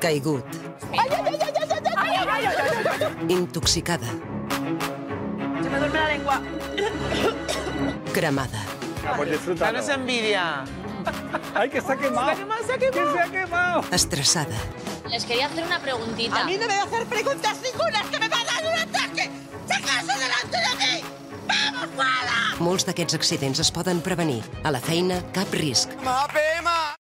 Caigut. Ai, ai, ai, ai, ai, ai, ai, ai, ai, ai. Intoxicada. Se me duerme la lengua. Cremada. Pues disfrútalo. Danos envidia. Ay, que se ha quemado. Se ha quemado, se ha quemado. Que se ha quemado. Estresada. Les quería hacer una preguntita. A mí no me voy a hacer preguntas ninguna, que me va a dar un ataque. ¡Sacarse delante de mí! Vamos! Molts d'aquests accidents es poden prevenir. A la feina, cap risc. Mapema!